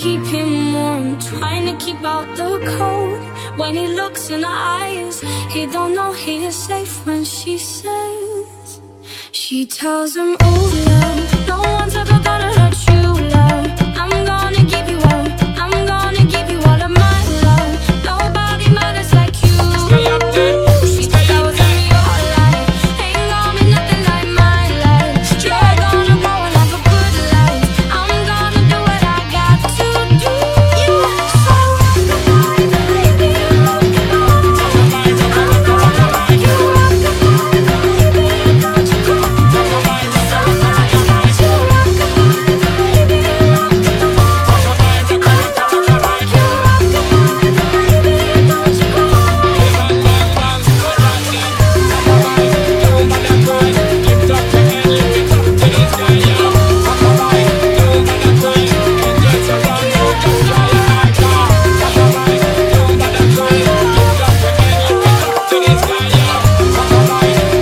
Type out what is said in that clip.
keep him warm, trying to keep out the cold. When he looks in her eyes, he don't know he is safe when she says, She tells him, Oh, love, no one's ever gonna.